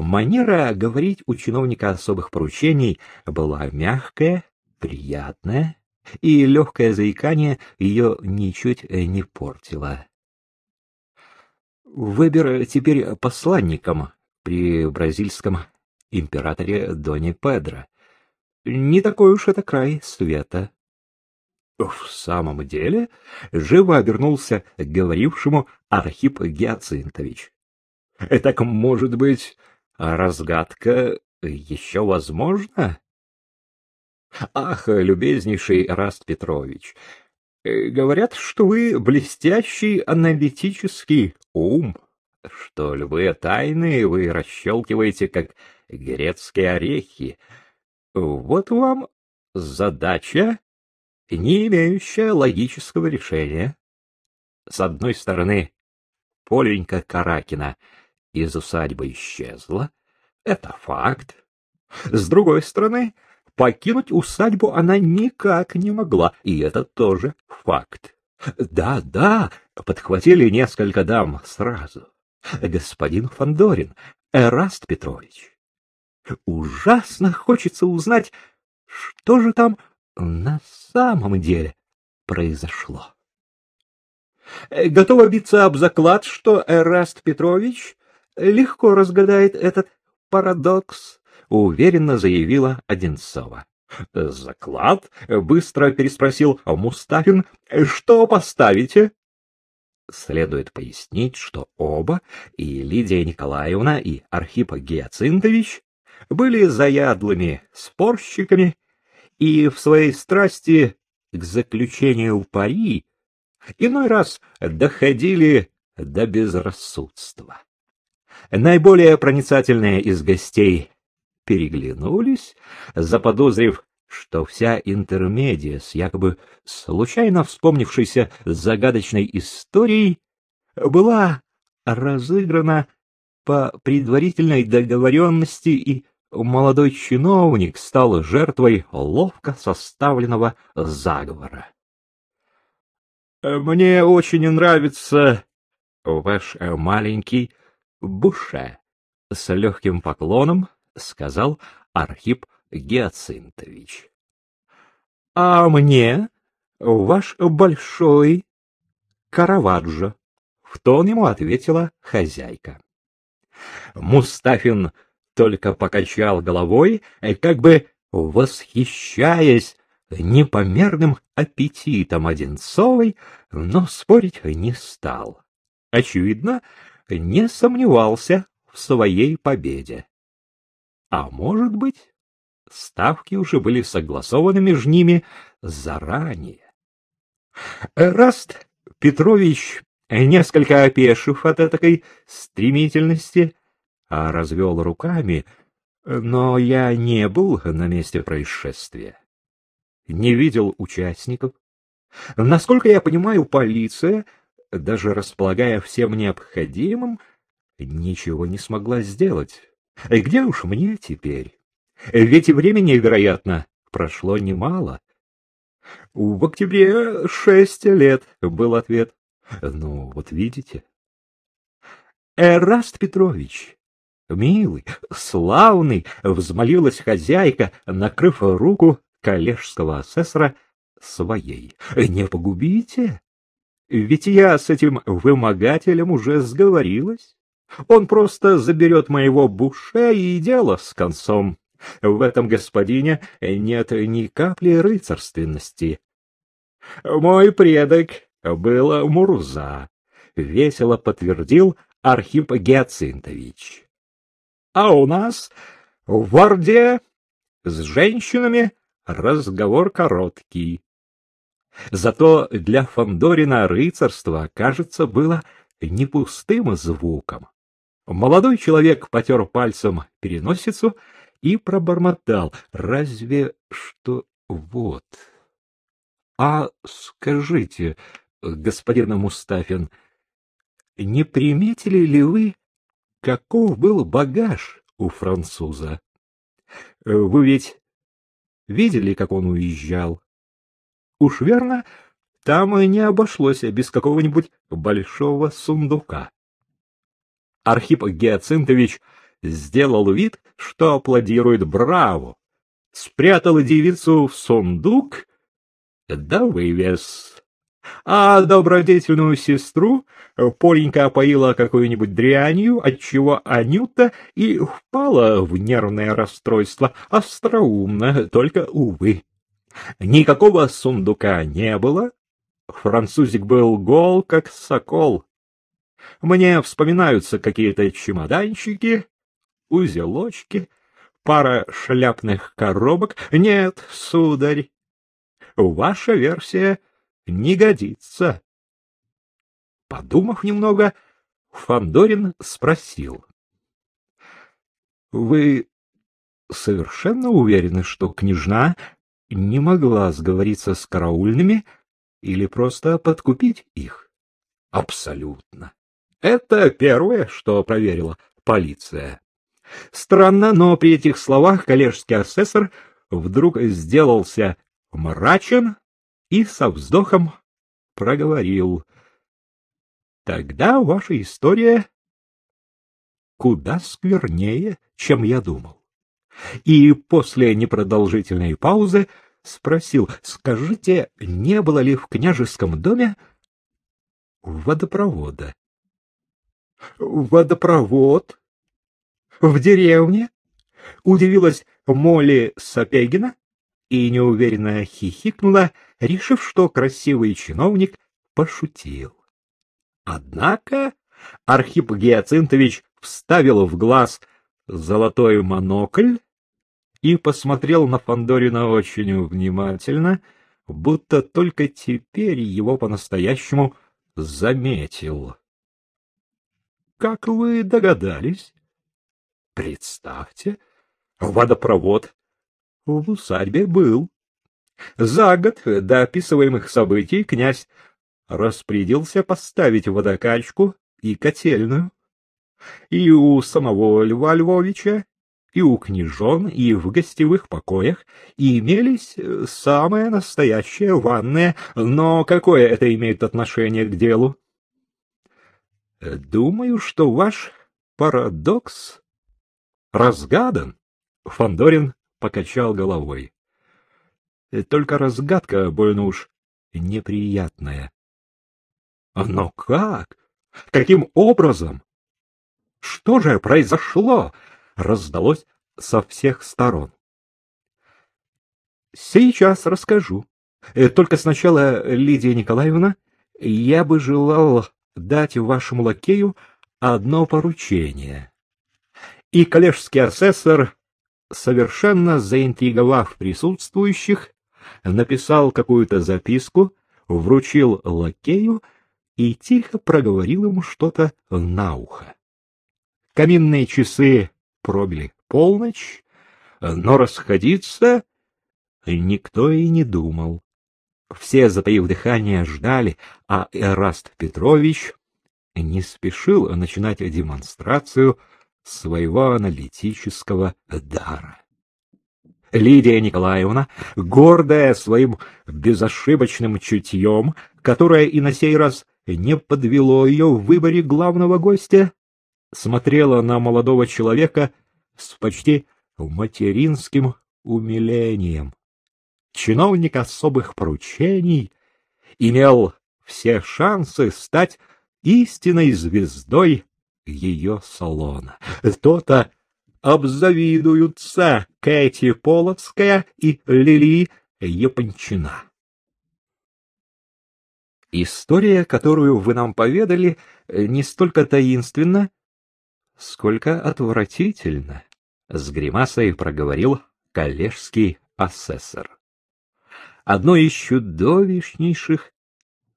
Манера говорить у чиновника особых поручений была мягкая, приятная, и легкое заикание ее ничуть не портило. Выбер теперь посланником при бразильском императоре Доне Педро. Не такой уж это край света. В самом деле, живо обернулся к говорившему Архип Гиацинтович. — Так, может быть, разгадка еще возможна? — Ах, любезнейший Раст Петрович, говорят, что вы блестящий аналитический ум, что львы тайны вы расщелкиваете, как грецкие орехи. Вот вам задача не имеющая логического решения. С одной стороны, Поленька Каракина из усадьбы исчезла. Это факт. С другой стороны, покинуть усадьбу она никак не могла, и это тоже факт. Да, да, подхватили несколько дам сразу. Господин Фандорин, Эраст Петрович. Ужасно хочется узнать, что же там на самом деле произошло. Готова биться об заклад, что Эраст Петрович легко разгадает этот парадокс, уверенно заявила Одинцова. Заклад? быстро переспросил Мустафин. Что поставите? Следует пояснить, что оба, и Лидия Николаевна, и Архип Гиацинтович, были заядлыми спорщиками и в своей страсти к заключению пари иной раз доходили до безрассудства. Наиболее проницательные из гостей переглянулись, заподозрив, что вся интермедия с якобы случайно вспомнившейся загадочной историей была разыграна по предварительной договоренности и молодой чиновник стал жертвой ловко составленного заговора. «Мне очень нравится ваш маленький Буше», — с легким поклоном сказал Архип Гиацинтович. «А мне ваш большой Караваджо», — в тон ему ответила хозяйка. Мустафин только покачал головой, как бы восхищаясь непомерным аппетитом Одинцовой, но спорить не стал. Очевидно, не сомневался в своей победе. А может быть, ставки уже были согласованы между ними заранее. Раст Петрович, несколько опешив от этой стремительности, а развел руками, но я не был на месте происшествия. Не видел участников. Насколько я понимаю, полиция, даже располагая всем необходимым, ничего не смогла сделать. Где уж мне теперь? Ведь времени, вероятно, прошло немало. В октябре шесть лет, был ответ. Ну, вот видите. Эраст Петрович, Милый, славный, взмолилась хозяйка, накрыв руку коллежского асессора своей. Не погубите, ведь я с этим вымогателем уже сговорилась. Он просто заберет моего буше и дело с концом. В этом господине нет ни капли рыцарственности. Мой предок был Мурза, — весело подтвердил Архип Геоцинтович. А у нас в Орде с женщинами разговор короткий. Зато для Фандорина рыцарство, кажется, было не пустым звуком. Молодой человек потер пальцем переносицу и пробормотал. Разве что вот. А скажите, господин Мустафин, не приметили ли вы каков был багаж у француза. Вы ведь видели, как он уезжал? Уж верно, там и не обошлось без какого-нибудь большого сундука. Архип Геоцинтович сделал вид, что аплодирует браво, спрятал девицу в сундук, да вывез. А добродетельную сестру Поленька опоила какой-нибудь дрянью, отчего Анюта и впала в нервное расстройство, остроумно, только, увы. Никакого сундука не было, французик был гол, как сокол. Мне вспоминаются какие-то чемоданчики, узелочки, пара шляпных коробок. Нет, сударь, ваша версия не годится. Подумав немного, Фандорин спросил. — Вы совершенно уверены, что княжна не могла сговориться с караульными или просто подкупить их? — Абсолютно. Это первое, что проверила полиция. Странно, но при этих словах коллежский асессор вдруг сделался мрачен и со вздохом проговорил. Тогда ваша история куда сквернее, чем я думал. И после непродолжительной паузы спросил, скажите, не было ли в княжеском доме водопровода? Водопровод? В деревне? Удивилась Молли Сапегина и неуверенно хихикнула, решив, что красивый чиновник пошутил. Однако Архип Геоцинтович вставил в глаз золотой монокль и посмотрел на Фандорина очень внимательно, будто только теперь его по-настоящему заметил. — Как вы догадались? — Представьте, водопровод в усадьбе был. За год до описываемых событий князь распорядился поставить водокачку и котельную. И у самого Льва Львовича, и у княжон, и в гостевых покоях имелись э, самые настоящие ванные, но какое это имеет отношение к делу? Думаю, что ваш парадокс разгадан. Фандорин покачал головой. Только разгадка больно уж неприятная. Но как? Каким образом? Что же произошло? Раздалось со всех сторон. Сейчас расскажу. Э, только сначала, Лидия Николаевна, я бы желал дать вашему лакею одно поручение. И коллежский асессор, совершенно заинтриговав присутствующих, написал какую-то записку, вручил лакею и тихо проговорил ему что-то на ухо. Каминные часы пробили полночь, но расходиться никто и не думал. Все, затаив дыхание, ждали, а Эраст Петрович не спешил начинать демонстрацию своего аналитического дара. Лидия Николаевна, гордая своим безошибочным чутьем, которое и на сей раз не подвело ее в выборе главного гостя, смотрела на молодого человека с почти материнским умилением. Чиновник особых поручений имел все шансы стать истинной звездой ее салона. То-то обзавидуются Кэти Полоцкая и Лили Япончина. История, которую вы нам поведали, не столько таинственна, сколько отвратительна, — с гримасой проговорил коллежский асессор. Одно из чудовищнейших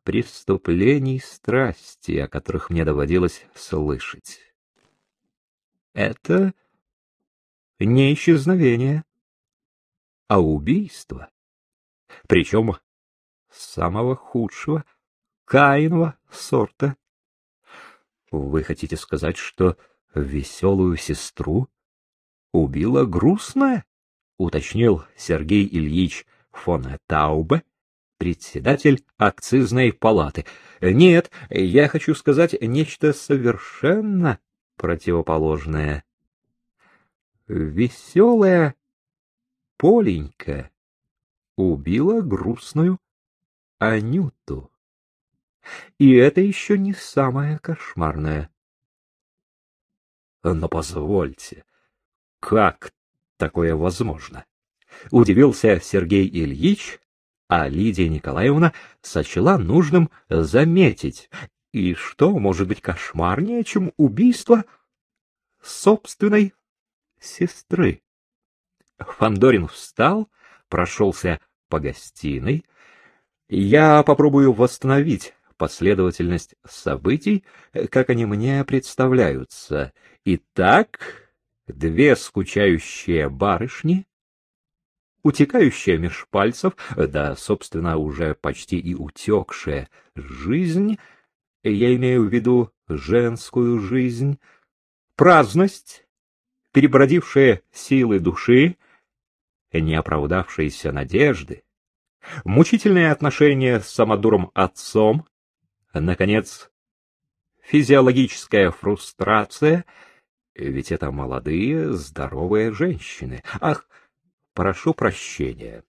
преступлений страсти, о которых мне доводилось слышать. Это не исчезновение, а убийство. Причем самого худшего, каиного сорта. Вы хотите сказать, что веселую сестру убила грустная? уточнил Сергей Ильич фон Таубе, председатель акцизной палаты. Нет, я хочу сказать нечто совершенно противоположное. веселая Поленька убила грустную Анюту. И это еще не самое кошмарное. Но позвольте, как такое возможно? Удивился Сергей Ильич, а Лидия Николаевна сочла нужным заметить. И что может быть кошмарнее, чем убийство собственной сестры? Фандорин встал, прошелся по гостиной. Я попробую восстановить последовательность событий, как они мне представляются. Итак, две скучающие барышни, утекающая меж пальцев, да, собственно, уже почти и утекшая жизнь, я имею в виду женскую жизнь, праздность, перебродившие силы души, неоправдавшиеся надежды, мучительные отношения с самодуром отцом, наконец, физиологическая фрустрация, ведь это молодые, здоровые женщины. Ах, прошу прощения.